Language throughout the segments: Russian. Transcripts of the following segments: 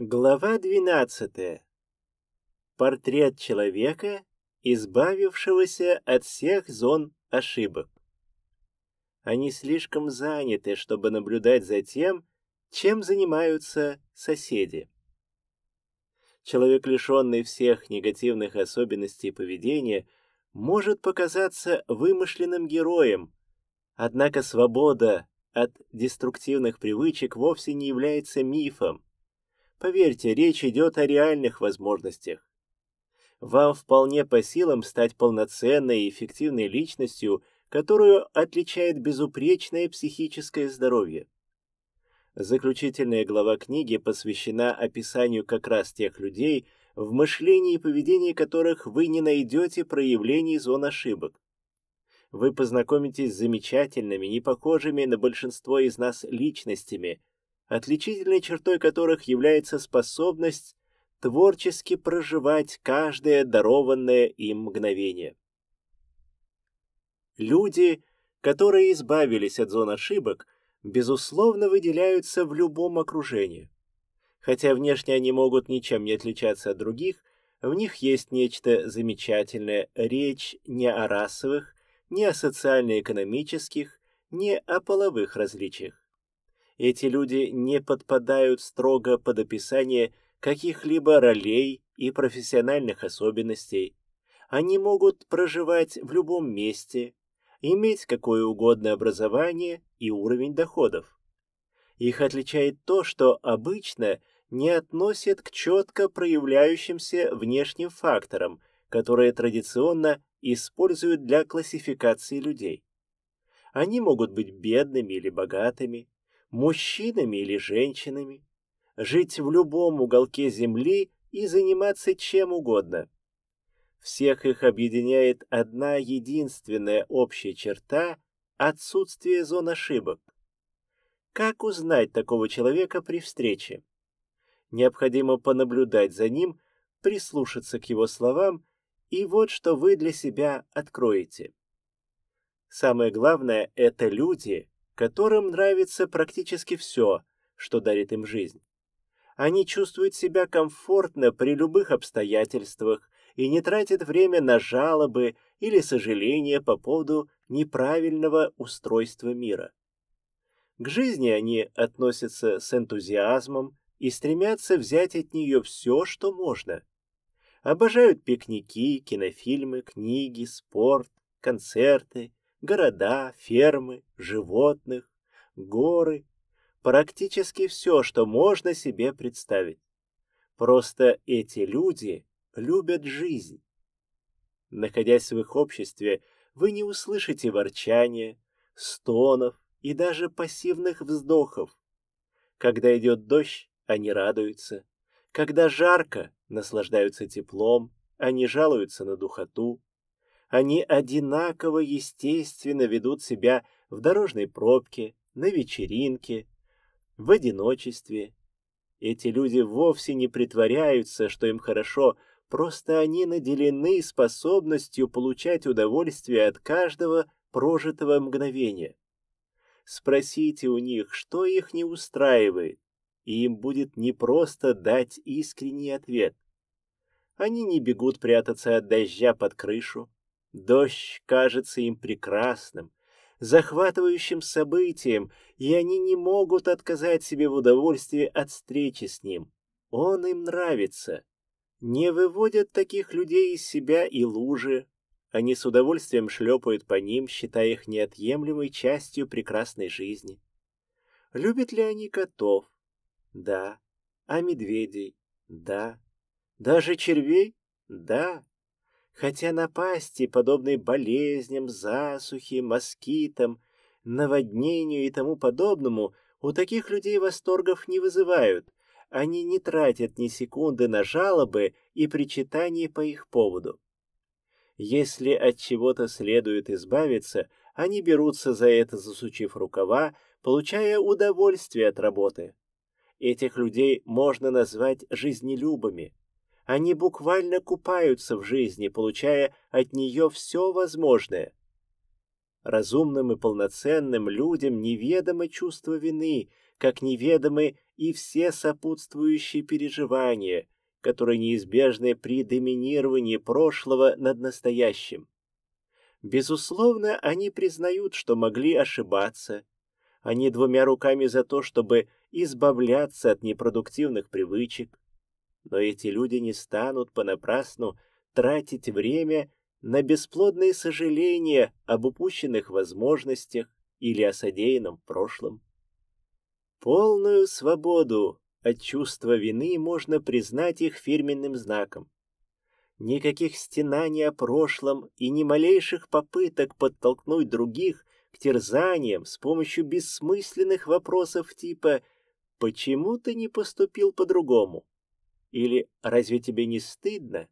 Глава 12. Портрет человека, избавившегося от всех зон ошибок. Они слишком заняты, чтобы наблюдать за тем, чем занимаются соседи. Человек, лишенный всех негативных особенностей поведения, может показаться вымышленным героем, однако свобода от деструктивных привычек вовсе не является мифом. Поверьте, речь идет о реальных возможностях. Вам вполне по силам стать полноценной и эффективной личностью, которую отличает безупречное психическое здоровье. Заключительная глава книги посвящена описанию как раз тех людей, в мышлении и поведении которых вы не найдете проявлений зон ошибок. Вы познакомитесь с замечательными, не похожими на большинство из нас личностями, отличительной чертой которых является способность творчески проживать каждое дарованное им мгновение. Люди, которые избавились от зон ошибок, безусловно выделяются в любом окружении. Хотя внешне они могут ничем не отличаться от других, в них есть нечто замечательное, речь не о расовых, не о социально-экономических, не о половых различиях. Эти люди не подпадают строго под описание каких-либо ролей и профессиональных особенностей. Они могут проживать в любом месте, иметь какое угодно образование и уровень доходов. Их отличает то, что обычно не относят к четко проявляющимся внешним факторам, которые традиционно используют для классификации людей. Они могут быть бедными или богатыми, мужчинами или женщинами, жить в любом уголке Земли и заниматься чем угодно. Всех их объединяет одна единственная общая черта – отсутствие зон ошибок. Как узнать такого человека при встрече? Необходимо понаблюдать за ним, прислушаться к его словам, и вот что вы для себя откроете. Самое главное – это люди, которым нравится практически все, что дарит им жизнь. Они чувствуют себя комфортно при любых обстоятельствах и не тратят время на жалобы или сожаления по поводу неправильного устройства мира. К жизни они относятся с энтузиазмом и стремятся взять от нее все, что можно. Обожают пикники, кинофильмы, книги, спорт, концерты, города, фермы, животных, горы, практически все, что можно себе представить. Просто эти люди любят жизнь. Находясь в их обществе, вы не услышите ворчания, стонов и даже пассивных вздохов. Когда идет дождь, они радуются. Когда жарко, наслаждаются теплом, они жалуются на духоту. Они одинаково естественно ведут себя в дорожной пробке, на вечеринке, в одиночестве. Эти люди вовсе не притворяются, что им хорошо, просто они наделены способностью получать удовольствие от каждого прожитого мгновения. Спросите у них, что их не устраивает, и им будет непросто дать искренний ответ. Они не бегут прятаться от дождя под крышу, Дождь кажется им прекрасным, захватывающим событием, и они не могут отказать себе в удовольствии от встречи с ним. Он им нравится. Не выводят таких людей из себя и лужи. Они с удовольствием шлепают по ним, считая их неотъемлемой частью прекрасной жизни. Любят ли они котов? Да. А медведей? Да. Даже червей? Да. Хотя напасти, подобные болезням, засухе, москитам, наводнению и тому подобному, у таких людей восторгов не вызывают. Они не тратят ни секунды на жалобы и причитания по их поводу. Если от чего-то следует избавиться, они берутся за это, засучив рукава, получая удовольствие от работы. Этих людей можно назвать жизнелюбами. Они буквально купаются в жизни, получая от нее все возможное. Разумным и полноценным людям неведомо чувство вины, как неведомы и все сопутствующие переживания, которые неизбежны при доминировании прошлого над настоящим. Безусловно, они признают, что могли ошибаться. Они двумя руками за то, чтобы избавляться от непродуктивных привычек. Но эти люди не станут понапрасну тратить время на бесплодные сожаления об упущенных возможностях или о содеянном прошлом. Полную свободу от чувства вины можно признать их фирменным знаком. Никаких стенаний о прошлом и ни малейших попыток подтолкнуть других к терзаниям с помощью бессмысленных вопросов типа «Почему ты не поступил по-другому?» Или «Разве тебе не стыдно?»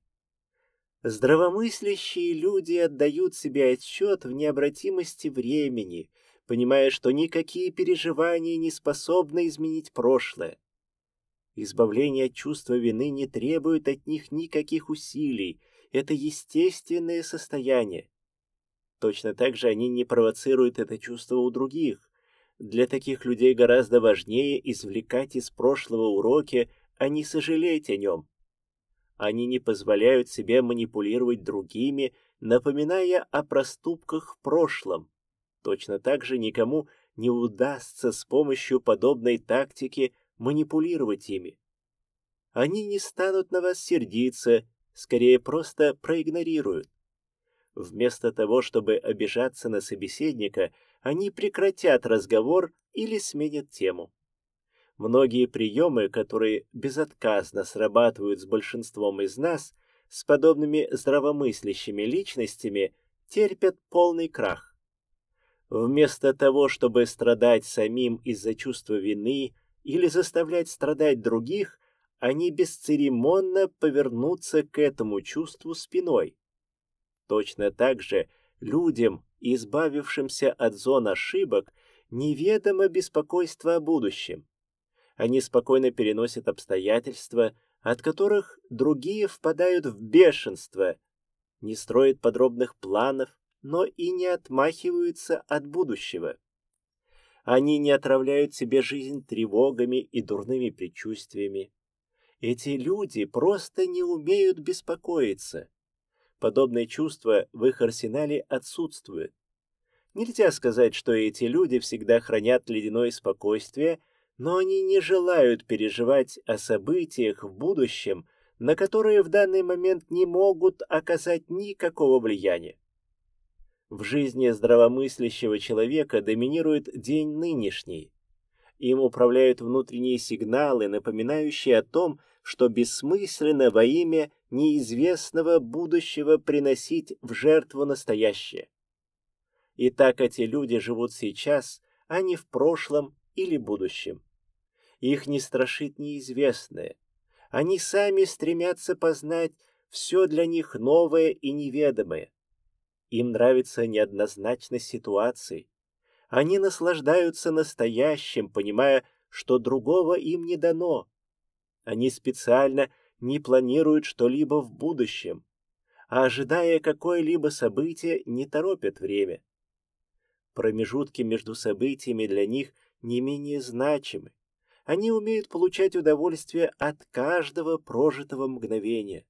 Здравомыслящие люди отдают себе отчет в необратимости времени, понимая, что никакие переживания не способны изменить прошлое. Избавление от чувства вины не требует от них никаких усилий, это естественное состояние. Точно так же они не провоцируют это чувство у других. Для таких людей гораздо важнее извлекать из прошлого уроки, а не сожалеть о нем. Они не позволяют себе манипулировать другими, напоминая о проступках в прошлом. Точно так же никому не удастся с помощью подобной тактики манипулировать ими. Они не станут на вас сердиться, скорее просто проигнорируют. Вместо того, чтобы обижаться на собеседника, они прекратят разговор или сменят тему. Многие приемы, которые безотказно срабатывают с большинством из нас, с подобными здравомыслящими личностями, терпят полный крах. Вместо того, чтобы страдать самим из-за чувства вины или заставлять страдать других, они бесцеремонно повернутся к этому чувству спиной. Точно так же людям, избавившимся от зон ошибок, неведомо беспокойство о будущем. Они спокойно переносят обстоятельства, от которых другие впадают в бешенство, не строят подробных планов, но и не отмахиваются от будущего. Они не отравляют себе жизнь тревогами и дурными предчувствиями. Эти люди просто не умеют беспокоиться. Подобные чувства в их арсенале отсутствуют. Нельзя сказать, что эти люди всегда хранят ледяное спокойствие, но они не желают переживать о событиях в будущем, на которые в данный момент не могут оказать никакого влияния. В жизни здравомыслящего человека доминирует день нынешний. Им управляют внутренние сигналы, напоминающие о том, что бессмысленно во имя неизвестного будущего приносить в жертву настоящее. И так эти люди живут сейчас, а не в прошлом или будущем. Их не страшит неизвестное. Они сами стремятся познать все для них новое и неведомое. Им нравится неоднозначность ситуации. Они наслаждаются настоящим, понимая, что другого им не дано. Они специально не планируют что-либо в будущем, а ожидая какое-либо событие, не торопят время. Промежутки между событиями для них не менее значимы. Они умеют получать удовольствие от каждого прожитого мгновения.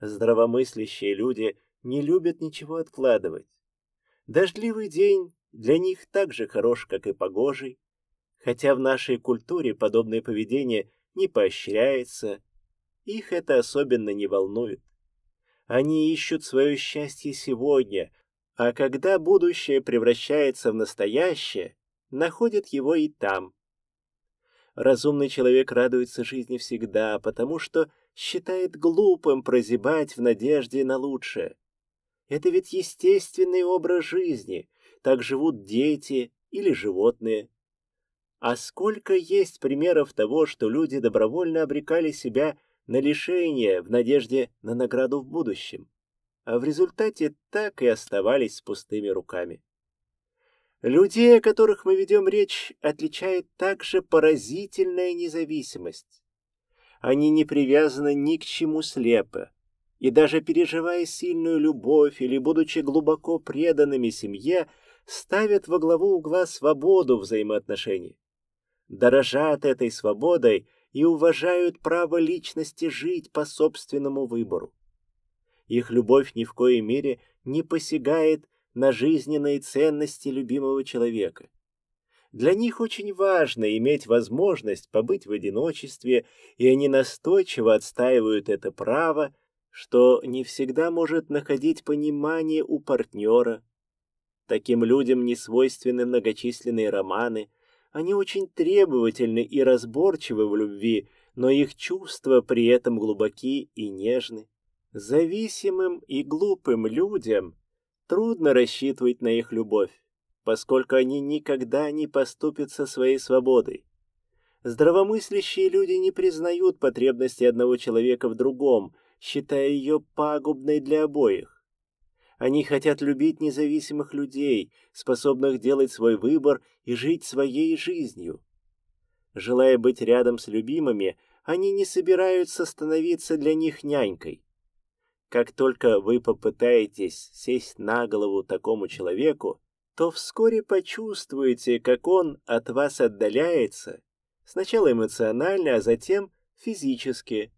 Здравомыслящие люди – не любят ничего откладывать. Дождливый день для них так же хорош, как и погожий, хотя в нашей культуре подобное поведение не поощряется, их это особенно не волнует. Они ищут свое счастье сегодня, а когда будущее превращается в настоящее, находят его и там. Разумный человек радуется жизни всегда, потому что считает глупым прозябать в надежде на лучшее. Это ведь естественный образ жизни. Так живут дети или животные. А сколько есть примеров того, что люди добровольно обрекали себя на лишение в надежде на награду в будущем, а в результате так и оставались с пустыми руками. Людей, о которых мы ведем речь, отличает также поразительная независимость. Они не привязаны ни к чему слепо, и даже переживая сильную любовь или будучи глубоко преданными семье, ставят во главу угла свободу взаимоотношений. дорожат этой свободой и уважают право личности жить по собственному выбору. Их любовь ни в коей мере не посягает на жизненные ценности любимого человека. Для них очень важно иметь возможность побыть в одиночестве, и они настойчиво отстаивают это право, что не всегда может находить понимание у партнера. Таким людям не свойственны многочисленные романы, они очень требовательны и разборчивы в любви, но их чувства при этом глубоки и нежны. Зависимым и глупым людям трудно рассчитывать на их любовь, поскольку они никогда не поступят со своей свободой. Здравомыслящие люди не признают потребности одного человека в другом, считая ее пагубной для обоих. Они хотят любить независимых людей, способных делать свой выбор и жить своей жизнью. Желая быть рядом с любимыми, они не собираются становиться для них нянькой. Как только вы попытаетесь сесть на голову такому человеку, то вскоре почувствуете, как он от вас отдаляется, сначала эмоционально, а затем физически.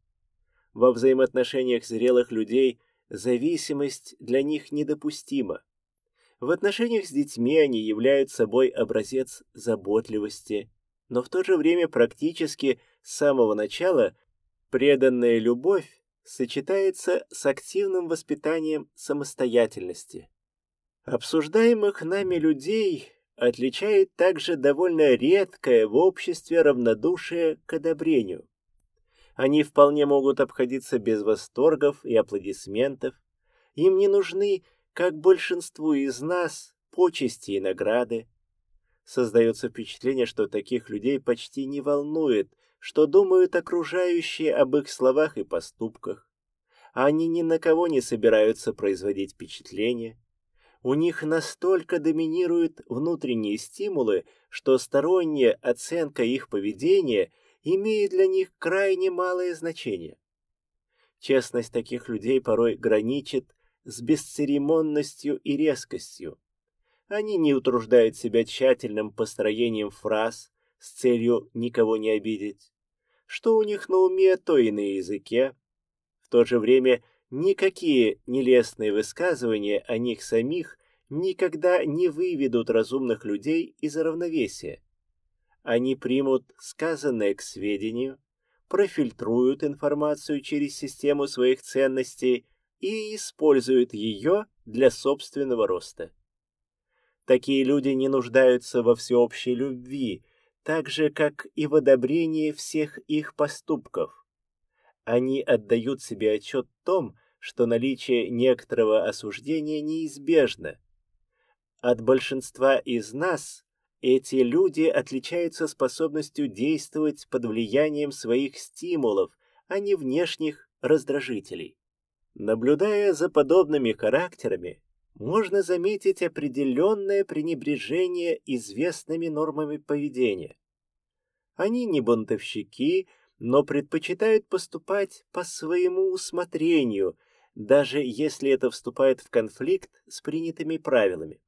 Во взаимоотношениях зрелых людей – зависимость для них недопустима. В отношениях с детьми они являются собой образец заботливости, но в то же время практически с самого начала преданная любовь сочетается с активным воспитанием самостоятельности. Обсуждаемых нами людей отличает также довольно редкое в обществе равнодушие к одобрению. Они вполне могут обходиться без восторгов и аплодисментов. Им не нужны, как большинству из нас, почести и награды. Создается впечатление, что таких людей почти не волнует, что думают окружающие об их словах и поступках. Они ни на кого не собираются производить впечатление. У них настолько доминируют внутренние стимулы, что сторонняя оценка их поведения имеет для них крайне малое значение. Честность таких людей порой граничит с бесцеремонностью и резкостью. Они не утруждают себя тщательным построением фраз с целью никого не обидеть. Что у них на уме, то и на языке. В то же время никакие нелестные высказывания о них самих никогда не выведут разумных людей из равновесия. Они примут сказанное к сведению, профильтруют информацию через систему своих ценностей и используют ее для собственного роста. Такие люди не нуждаются во всеобщей любви, так же, как и в одобрении всех их поступков. Они отдают себе отчет в том, что наличие некоторого осуждения неизбежно. От большинства из нас эти люди отличаются способностью действовать под влиянием своих стимулов, а не внешних раздражителей. Наблюдая за подобными характерами, можно заметить определенное пренебрежение известными нормами поведения. Они не бунтовщики, но предпочитают поступать по своему усмотрению, даже если это вступает в конфликт с принятыми правилами.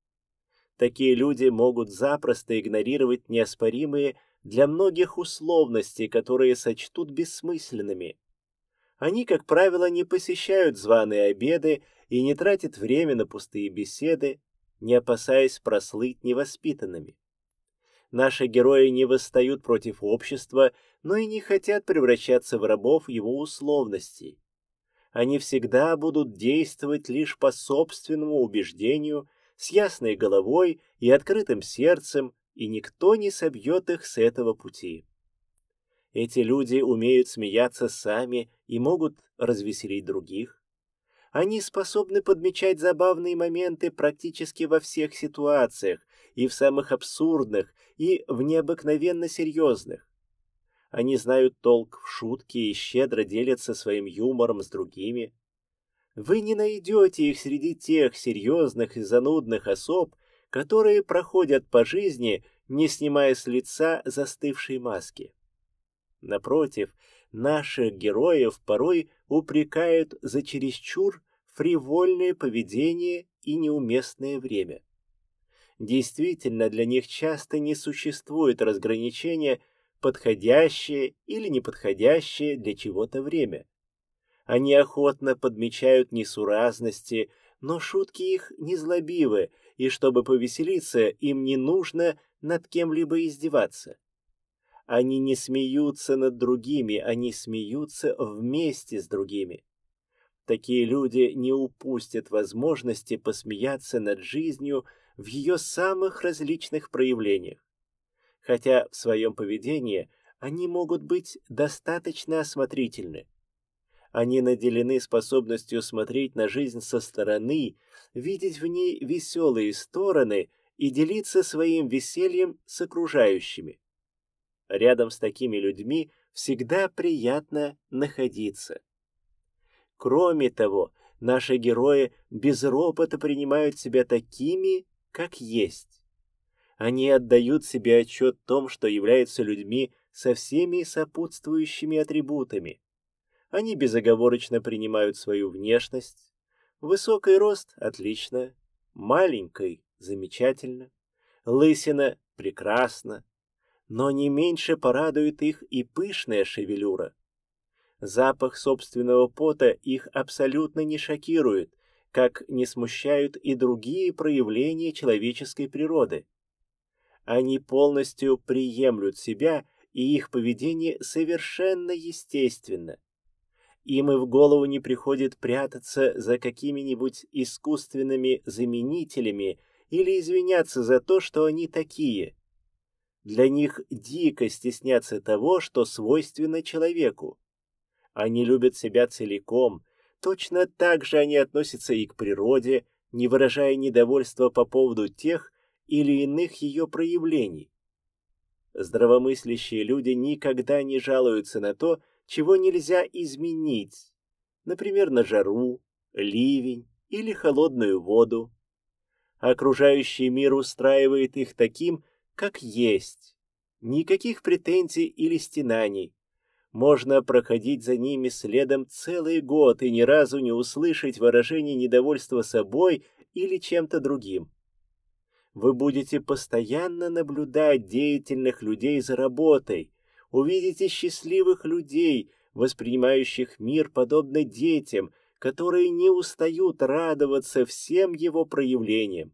Такие люди могут запросто игнорировать неоспоримые для многих условности, которые сочтут бессмысленными. Они, как правило, не посещают званые обеды и не тратят время на пустые беседы, не опасаясь прослыть невоспитанными. Наши герои не восстают против общества, но и не хотят превращаться в рабов его условностей. Они всегда будут действовать лишь по собственному убеждению с ясной головой и открытым сердцем, и никто не собьет их с этого пути. Эти люди умеют смеяться сами и могут развеселить других. Они способны подмечать забавные моменты практически во всех ситуациях, и в самых абсурдных, и в необыкновенно серьезных. Они знают толк в шутке и щедро делятся своим юмором с другими. Вы не найдете их среди тех серьезных и занудных особ, которые проходят по жизни, не снимая с лица застывшей маски. Напротив, наших героев порой упрекают за чересчур фривольное поведение и неуместное время. Действительно, для них часто не существует разграничения подходящее или неподходящее для чего-то время. Они охотно подмечают несуразности, но шутки их не злобивы, и чтобы повеселиться, им не нужно над кем-либо издеваться. Они не смеются над другими, они смеются вместе с другими. Такие люди не упустят возможности посмеяться над жизнью в ее самых различных проявлениях. Хотя в своем поведении они могут быть достаточно осмотрительны. Они наделены способностью смотреть на жизнь со стороны, видеть в ней веселые стороны и делиться своим весельем с окружающими. Рядом с такими людьми всегда приятно находиться. Кроме того, наши герои без ропота принимают себя такими, как есть. Они отдают себе отчет в том, что являются людьми со всеми сопутствующими атрибутами. Они безоговорочно принимают свою внешность. Высокий рост – отлично. Маленький – замечательно. Лысина – прекрасно. Но не меньше порадует их и пышная шевелюра. Запах собственного пота их абсолютно не шокирует, как не смущают и другие проявления человеческой природы. Они полностью приемлют себя, и их поведение совершенно естественно. Им и в голову не приходит прятаться за какими-нибудь искусственными заменителями или извиняться за то, что они такие. Для них дико стесняться того, что свойственно человеку. Они любят себя целиком, точно так же они относятся и к природе, не выражая недовольства по поводу тех или иных ее проявлений. Здравомыслящие люди никогда не жалуются на то, чего нельзя изменить, например, на жару, ливень или холодную воду. Окружающий мир устраивает их таким, как есть. Никаких претензий или стенаний. Можно проходить за ними следом целый год и ни разу не услышать выражений недовольства собой или чем-то другим. Вы будете постоянно наблюдать деятельных людей за работой, увидите счастливых людей, воспринимающих мир подобно детям, которые не устают радоваться всем его проявлениям.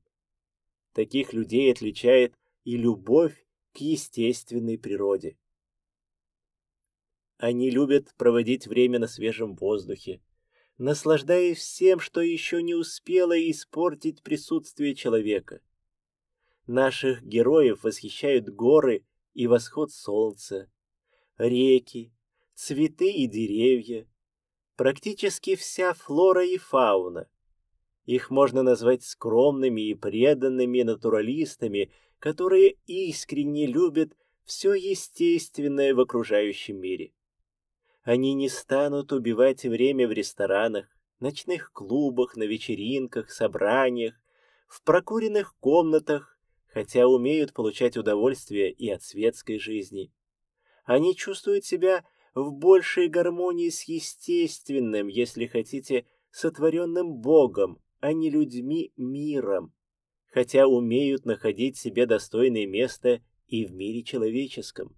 Таких людей отличает и любовь к естественной природе. Они любят проводить время на свежем воздухе, наслаждаясь всем, что еще не успело испортить присутствие человека. Наших героев восхищают горы и восход солнца, реки, цветы и деревья, практически вся флора и фауна. Их можно назвать скромными и преданными натуралистами, которые искренне любят все естественное в окружающем мире. Они не станут убивать время в ресторанах, ночных клубах, на вечеринках, собраниях, в прокуренных комнатах, хотя умеют получать удовольствие и от светской жизни. Они чувствуют себя в большей гармонии с естественным, если хотите, сотворенным Богом, а не людьми миром, хотя умеют находить себе достойное место и в мире человеческом.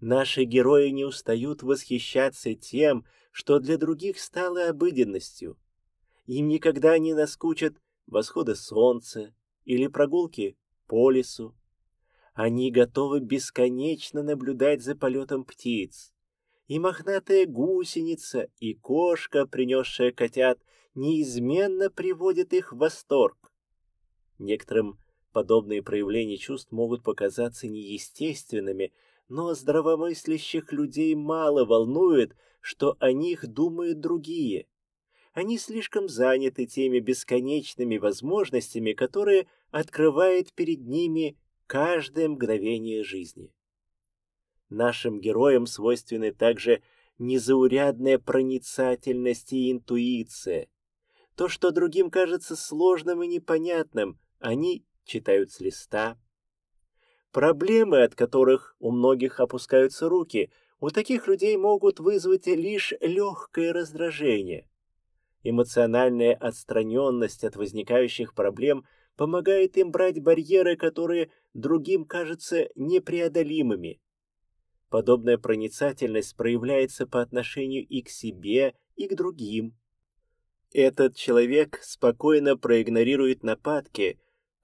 Наши герои не устают восхищаться тем, что для других стало обыденностью. Им никогда не наскучат восходы солнца или прогулки по лесу. Они готовы бесконечно наблюдать за полетом птиц. И мохнатая гусеница, и кошка, принесшая котят, неизменно приводят их в восторг. Некоторым подобные проявления чувств могут показаться неестественными, но здравомыслящих людей мало волнует, что о них думают другие. Они слишком заняты теми бесконечными возможностями, которые открывает перед ними каждое мгновение жизни. Нашим героям свойственны также незаурядная проницательность и интуиция. То, что другим кажется сложным и непонятным, они читают с листа, Проблемы, от которых у многих опускаются руки, у таких людей могут вызвать лишь легкое раздражение. Эмоциональная отстраненность от возникающих проблем помогает им брать барьеры, которые другим кажутся непреодолимыми. Подобная проницательность проявляется по отношению и к себе, и к другим. Этот человек спокойно проигнорирует нападки,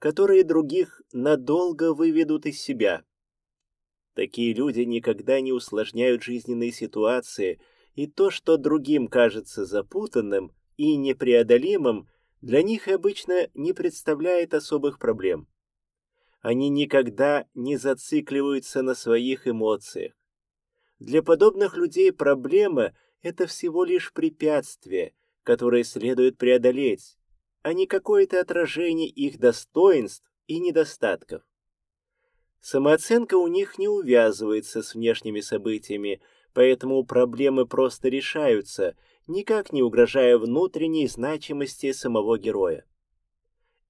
которые других надолго выведут из себя. Такие люди никогда не усложняют жизненные ситуации, и то, что другим кажется запутанным и непреодолимым, для них обычно не представляет особых проблем. Они никогда не зацикливаются на своих эмоциях. Для подобных людей проблема – это всего лишь препятствие, которое следует преодолеть, а не какое-то отражение их достоинств и недостатков. Самооценка у них не увязывается с внешними событиями, поэтому проблемы просто решаются, никак не угрожая внутренней значимости самого героя.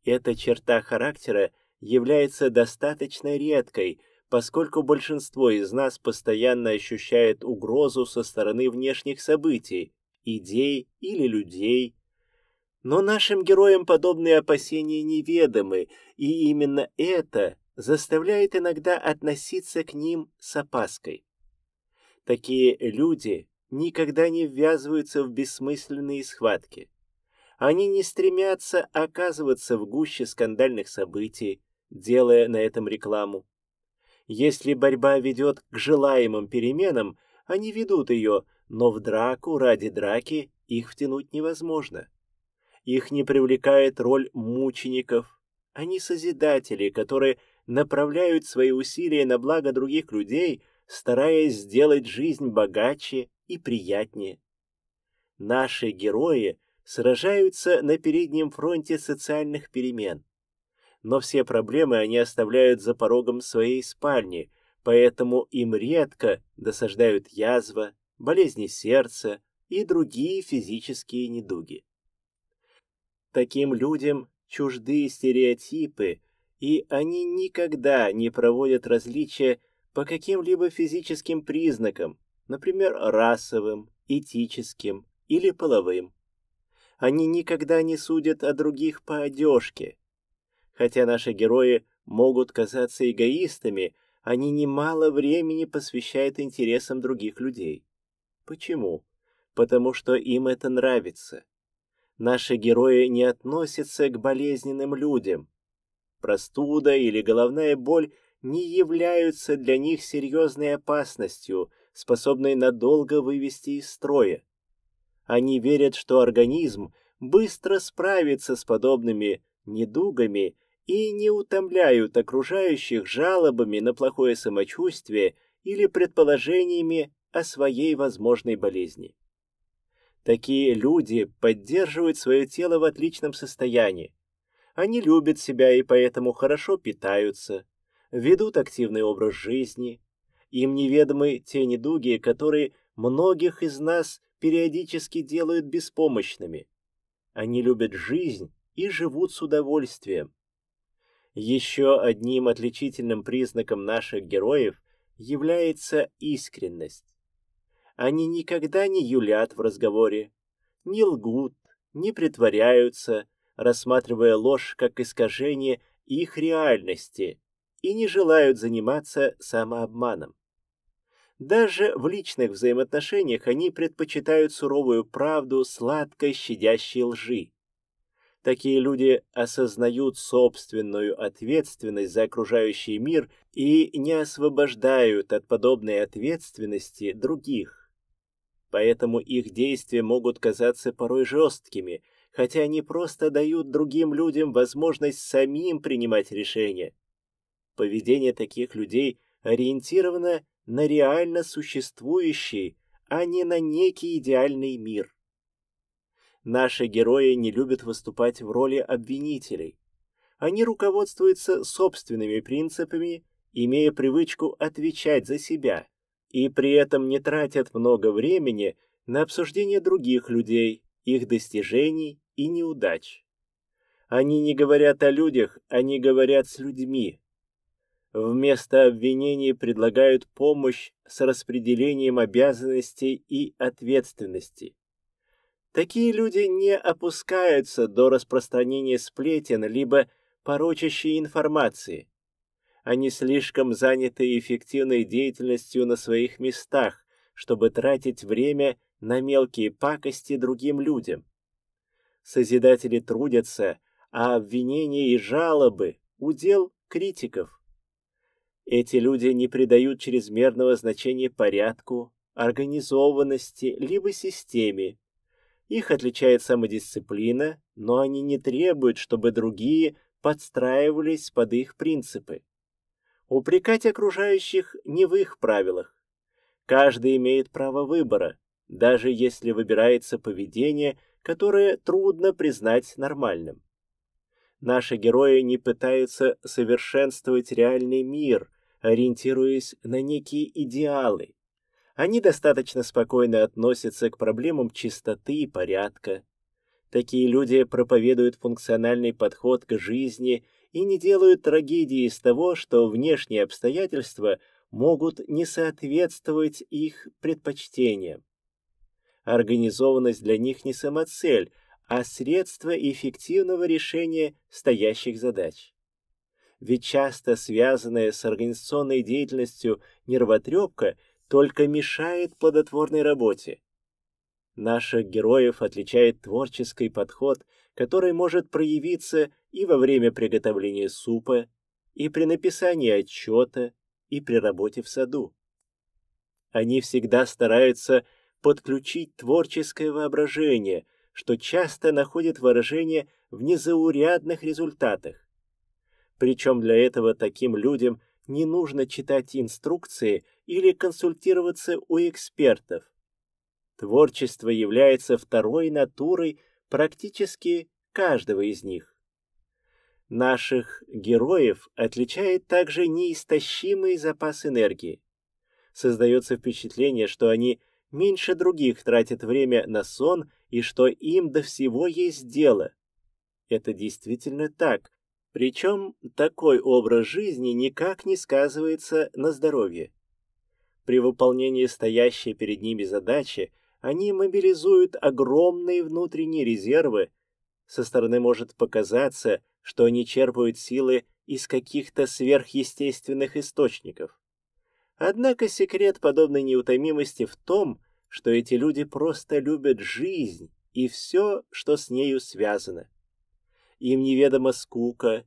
Эта черта характера является достаточно редкой, поскольку большинство из нас постоянно ощущает угрозу со стороны внешних событий, идей или людей. Но нашим героям подобные опасения неведомы, и именно это заставляет иногда относиться к ним с опаской. Такие люди никогда не ввязываются в бессмысленные схватки. Они не стремятся оказываться в гуще скандальных событий, делая на этом рекламу. Если борьба ведет к желаемым переменам, они ведут ее, но в драку ради драки их втянуть невозможно. Их не привлекает роль мучеников. Они созидатели, которые направляют свои усилия на благо других людей, стараясь сделать жизнь богаче и приятнее. Наши герои сражаются на переднем фронте социальных перемен. Но все проблемы они оставляют за порогом своей спальни, поэтому им редко досаждают язва, болезни сердца и другие физические недуги. Таким людям чужды стереотипы, и они никогда не проводят различия по каким-либо физическим признакам, например, расовым, этическим или половым. Они никогда не судят о других по одежке. Хотя наши герои могут казаться эгоистами, они немало времени посвящают интересам других людей. Почему? Потому что им это нравится. Наши герои не относятся к болезненным людям. Простуда или головная боль не являются для них серьезной опасностью, способной надолго вывести из строя. Они верят, что организм быстро справится с подобными недугами и не утомляют окружающих жалобами на плохое самочувствие или предположениями о своей возможной болезни. Такие люди поддерживают свое тело в отличном состоянии. Они любят себя и поэтому хорошо питаются, ведут активный образ жизни. Им неведомы те недуги, которые многих из нас периодически делают беспомощными. Они любят жизнь и живут с удовольствием. Еще одним отличительным признаком наших героев является искренность. Они никогда не юлят в разговоре, не лгут, не притворяются, рассматривая ложь как искажение их реальности и не желают заниматься самообманом. Даже в личных взаимоотношениях они предпочитают суровую правду сладкой щадящей лжи. Такие люди осознают собственную ответственность за окружающий мир и не освобождают от подобной ответственности других. Поэтому их действия могут казаться порой жесткими, хотя они просто дают другим людям возможность самим принимать решения. Поведение таких людей ориентировано на реально существующий, а не на некий идеальный мир. Наши герои не любят выступать в роли обвинителей. Они руководствуются собственными принципами, имея привычку отвечать за себя и при этом не тратят много времени на обсуждение других людей, их достижений и неудач. Они не говорят о людях, они говорят с людьми. Вместо обвинений предлагают помощь с распределением обязанностей и ответственности. Такие люди не опускаются до распространения сплетен либо порочащей информации. Они слишком заняты эффективной деятельностью на своих местах, чтобы тратить время на мелкие пакости другим людям. Созидатели трудятся, а обвинения и жалобы – удел критиков. Эти люди не придают чрезмерного значения порядку, организованности либо системе. Их отличает самодисциплина, но они не требуют, чтобы другие подстраивались под их принципы. Упрекать окружающих не в их правилах. Каждый имеет право выбора, даже если выбирается поведение, которое трудно признать нормальным. Наши герои не пытаются совершенствовать реальный мир, ориентируясь на некие идеалы. Они достаточно спокойно относятся к проблемам чистоты и порядка. Такие люди проповедуют функциональный подход к жизни и не делают трагедии из того, что внешние обстоятельства могут не соответствовать их предпочтениям. Организованность для них не самоцель, а средство эффективного решения стоящих задач. Ведь часто связанная с организационной деятельностью нервотрепка только мешает плодотворной работе. Наших героев отличает творческий подход, который может проявиться и во время приготовления супа, и при написании отчета, и при работе в саду. Они всегда стараются подключить творческое воображение, что часто находит выражение в незаурядных результатах. Причем для этого таким людям не нужно читать инструкции или консультироваться у экспертов. Творчество является второй натурой практически каждого из них. Наших героев отличает также неистощимый запас энергии. Создается впечатление, что они меньше других тратят время на сон и что им до всего есть дело. Это действительно так, причем такой образ жизни никак не сказывается на здоровье. При выполнении стоящей перед ними задачи они мобилизуют огромные внутренние резервы. Со стороны может показаться, что они черпают силы из каких-то сверхъестественных источников. Однако секрет подобной неутомимости в том, что эти люди просто любят жизнь и все, что с нею связано. Им неведома скука.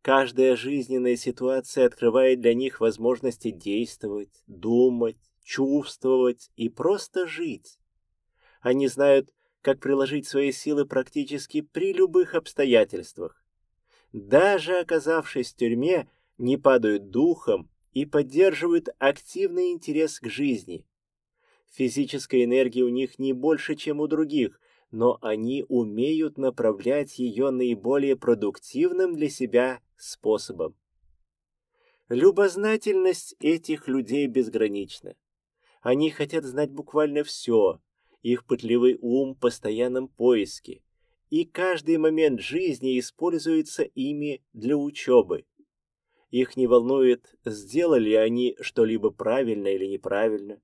Каждая жизненная ситуация открывает для них возможности действовать, думать, чувствовать и просто жить. Они знают, как приложить свои силы практически при любых обстоятельствах. Даже оказавшись в тюрьме, не падают духом и поддерживают активный интерес к жизни. Физической энергии у них не больше, чем у других, но они умеют направлять ее наиболее продуктивным для себя способом. Любознательность этих людей безгранична. Они хотят знать буквально все, их пытливый ум в постоянном поиске, и каждый момент жизни используется ими для учебы. Их не волнует, сделали они что-либо правильно или неправильно.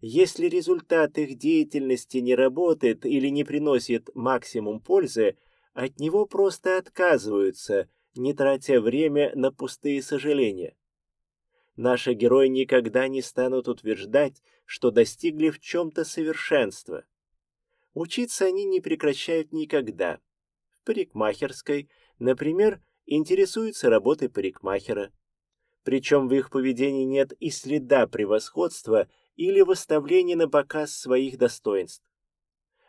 Если результат их деятельности не работает или не приносит максимум пользы, от него просто отказываются, не тратя время на пустые сожаления. Наши герои никогда не станут утверждать, что достигли в чем-то совершенства. Учиться они не прекращают никогда. В парикмахерской, например, интересуются работой парикмахера. Причем в их поведении нет и следа превосходства или выставление на показ своих достоинств.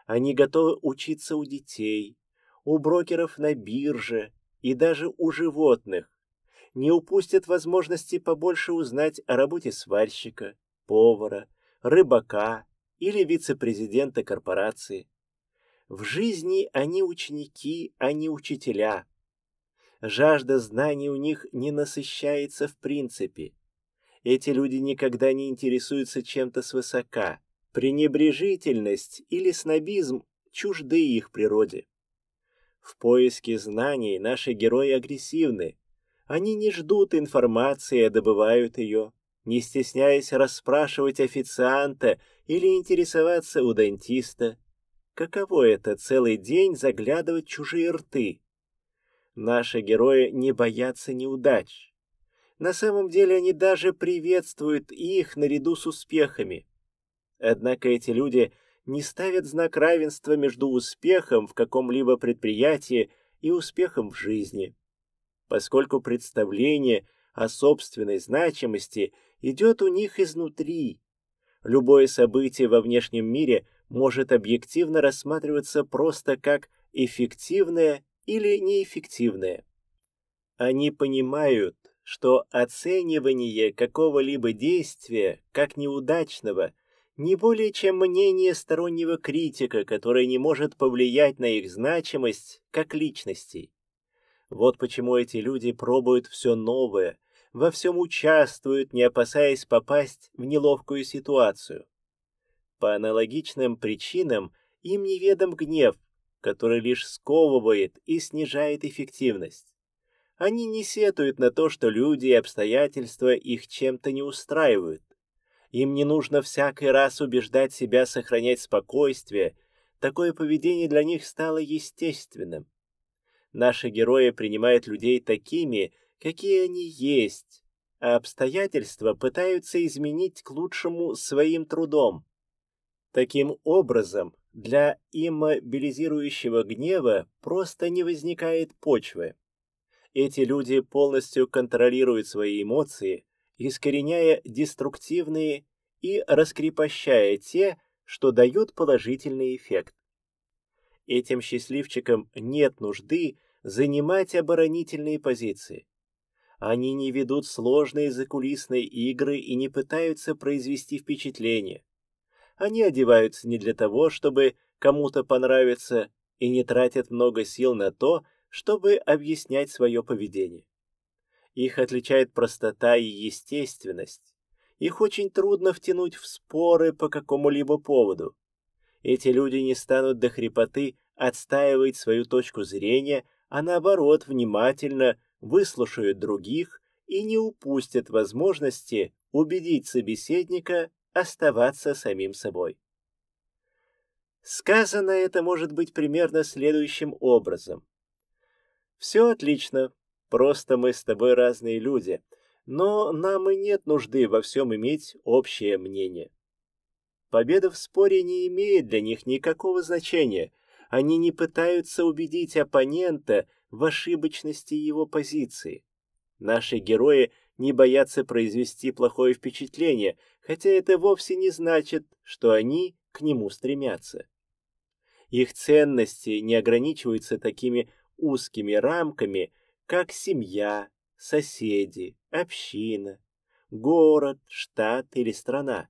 Они готовы учиться у детей, у брокеров на бирже и даже у животных. Не упустят возможности побольше узнать о работе сварщика, повара, рыбака или вице-президента корпорации. В жизни они ученики, а не учителя. Жажда знаний у них не насыщается в принципе. Эти люди никогда не интересуются чем-то свысока. Пренебрежительность или снобизм чужды их природе. В поиске знаний наши герои агрессивны. Они не ждут информации, а добывают ее, не стесняясь расспрашивать официанта или интересоваться у дантиста. Каково это целый день заглядывать в чужие рты? Наши герои не боятся неудач. На самом деле они даже приветствуют их наряду с успехами. Однако эти люди не ставят знак равенства между успехом в каком-либо предприятии и успехом в жизни. Поскольку представление о собственной значимости идет у них изнутри, любое событие во внешнем мире может объективно рассматриваться просто как эффективное или неэффективное. Они понимают, что оценивание какого-либо действия как неудачного не более чем мнение стороннего критика, который не может повлиять на их значимость как личностей. Вот почему эти люди пробуют все новое, во всем участвуют, не опасаясь попасть в неловкую ситуацию. По аналогичным причинам им неведом гнев, который лишь сковывает и снижает эффективность. Они не сетуют на то, что люди и обстоятельства их чем-то не устраивают. Им не нужно всякий раз убеждать себя сохранять спокойствие. Такое поведение для них стало естественным. Наши герои принимают людей такими, какие они есть, а обстоятельства пытаются изменить к лучшему своим трудом. Таким образом, для иммобилизирующего гнева просто не возникает почвы. Эти люди полностью контролируют свои эмоции, искореняя деструктивные и раскрепощая те, что дают положительный эффект. Этим счастливчикам нет нужды занимать оборонительные позиции. Они не ведут сложные закулисные игры и не пытаются произвести впечатление. Они одеваются не для того, чтобы кому-то понравиться, и не тратят много сил на то, чтобы объяснять свое поведение. Их отличает простота и естественность. Их очень трудно втянуть в споры по какому-либо поводу. Эти люди не станут до хрипоты отстаивать свою точку зрения, а наоборот внимательно выслушают других и не упустят возможности убедить собеседника оставаться самим собой. Сказано это может быть примерно следующим образом. Все отлично, просто мы с тобой разные люди, но нам и нет нужды во всем иметь общее мнение. Победа в споре не имеет для них никакого значения. Они не пытаются убедить оппонента в ошибочности его позиции. Наши герои не боятся произвести плохое впечатление, хотя это вовсе не значит, что они к нему стремятся. Их ценности не ограничиваются такими узкими рамками, как семья, соседи, община, город, штат или страна.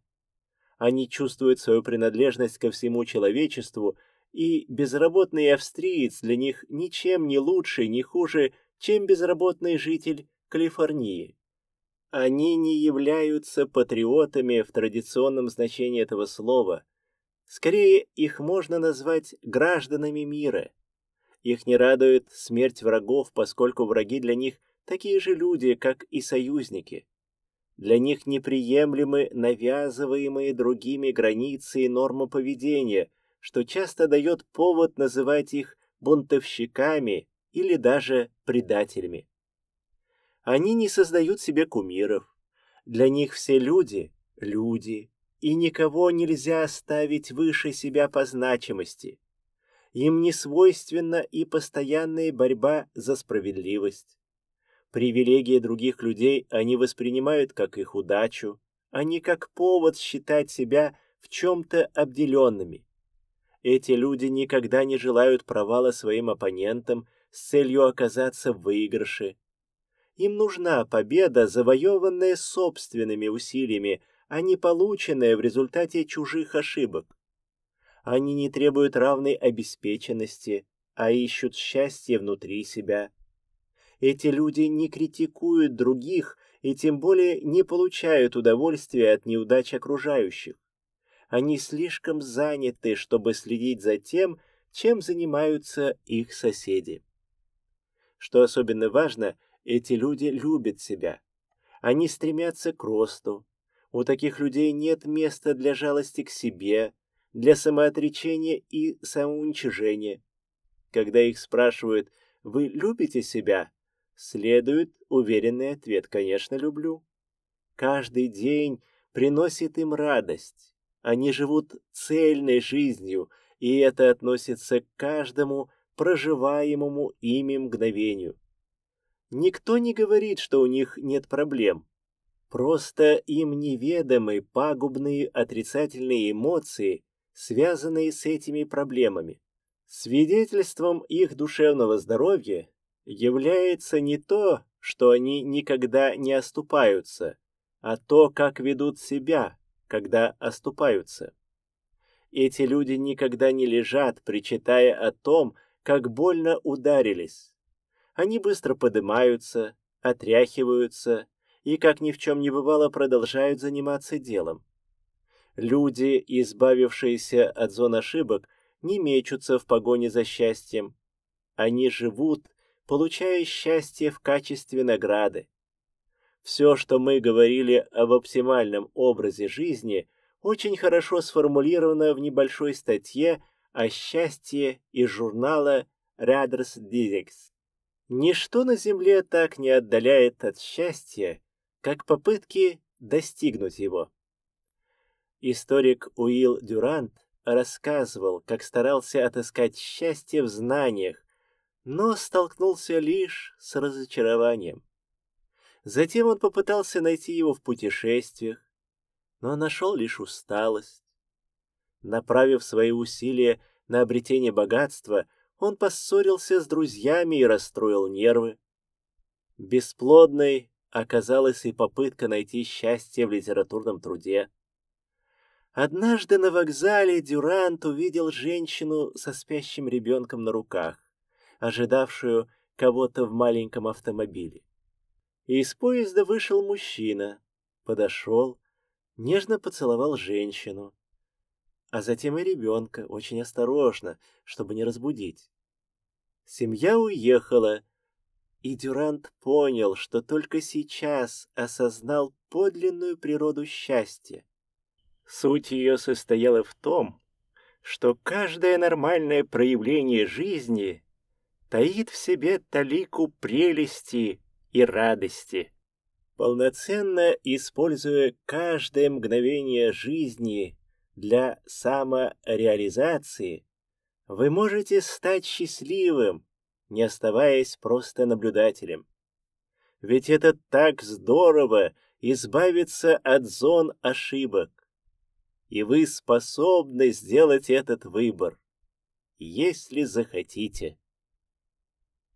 Они чувствуют свою принадлежность ко всему человечеству, и безработный австриец для них ничем не лучше, не хуже, чем безработный житель Калифорнии. Они не являются патриотами в традиционном значении этого слова. Скорее, их можно назвать гражданами мира. Их не радует смерть врагов, поскольку враги для них такие же люди, как и союзники. Для них неприемлемы навязываемые другими границы и нормы поведения, что часто дает повод называть их бунтовщиками или даже предателями. Они не создают себе кумиров. Для них все люди — люди, и никого нельзя ставить выше себя по значимости. Им не свойственна и постоянная борьба за справедливость. Привилегии других людей они воспринимают как их удачу, а не как повод считать себя в чем-то обделенными. Эти люди никогда не желают провала своим оппонентам с целью оказаться в выигрыше. Им нужна победа, завоеванная собственными усилиями, а не полученная в результате чужих ошибок. Они не требуют равной обеспеченности, а ищут счастье внутри себя. Эти люди не критикуют других и тем более не получают удовольствия от неудач окружающих. Они слишком заняты, чтобы следить за тем, чем занимаются их соседи. Что особенно важно, эти люди любят себя. Они стремятся к росту. У таких людей нет места для жалости к себе, для самоотречения и самоуничижения. Когда их спрашивают «Вы любите себя?», Следует уверенный ответ, конечно, люблю. Каждый день приносит им радость. Они живут цельной жизнью, и это относится к каждому проживаемому ими мгновению. Никто не говорит, что у них нет проблем. Просто им неведомы пагубные отрицательные эмоции, связанные с этими проблемами. Свидетельством их душевного здоровья является не то, что они никогда не оступаются, а то, как ведут себя, когда оступаются. Эти люди никогда не лежат, причитая о том, как больно ударились. Они быстро поднимаются, отряхиваются и, как ни в чем не бывало, продолжают заниматься делом. Люди, избавившиеся от зон ошибок, не мечутся в погоне за счастьем. Они живут, получая счастье в качестве награды. Все, что мы говорили об оптимальном образе жизни, очень хорошо сформулировано в небольшой статье о счастье из журнала Reader's Digest. Ничто на Земле так не отдаляет от счастья, как попытки достигнуть его. Историк Уилл Дюрант рассказывал, как старался отыскать счастье в знаниях, но столкнулся лишь с разочарованием. Затем он попытался найти его в путешествиях, но нашел лишь усталость. Направив свои усилия на обретение богатства, он поссорился с друзьями и расстроил нервы. Бесплодной оказалась и попытка найти счастье в литературном труде. Однажды на вокзале Дюрант увидел женщину со спящим ребенком на руках, ожидавшую кого-то в маленьком автомобиле. Из поезда вышел мужчина, подошел, нежно поцеловал женщину, а затем и ребенка, очень осторожно, чтобы не разбудить. Семья уехала, и Дюрант понял, что только сейчас осознал подлинную природу счастья. Суть ее состояла в том, что каждое нормальное проявление жизни таит в себе талику прелести и радости. Полноценно используя каждое мгновение жизни для самореализации, вы можете стать счастливым, не оставаясь просто наблюдателем. Ведь это так здорово избавиться от зон ошибок. И вы способны сделать этот выбор, если захотите.